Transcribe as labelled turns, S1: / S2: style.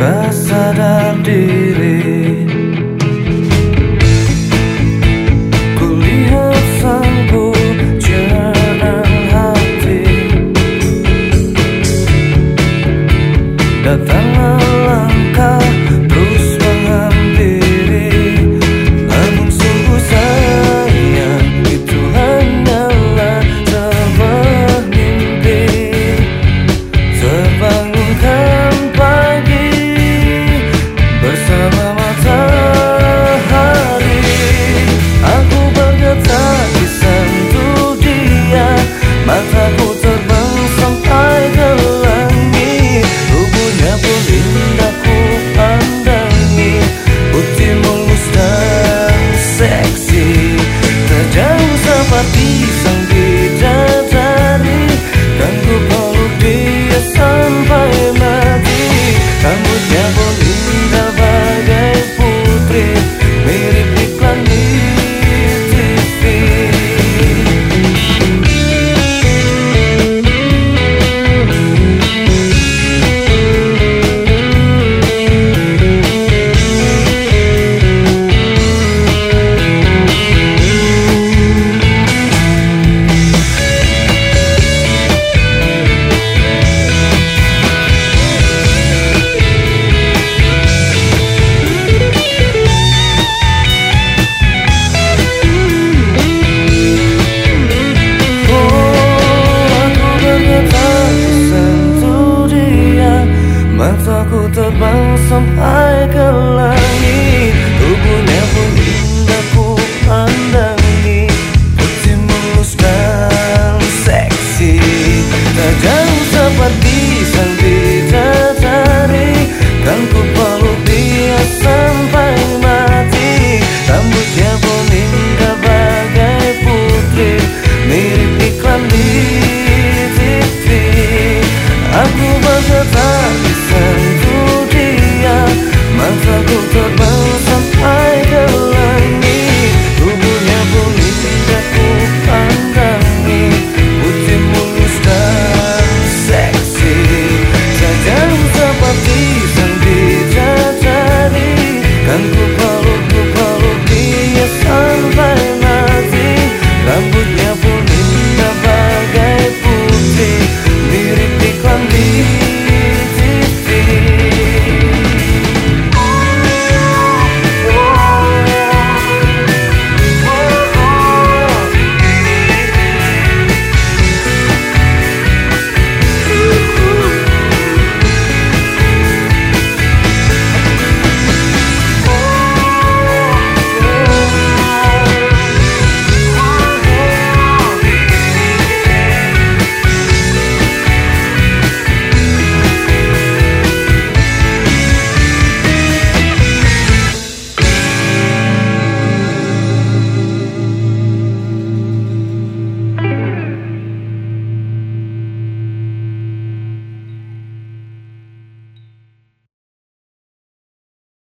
S1: tersadar diri. know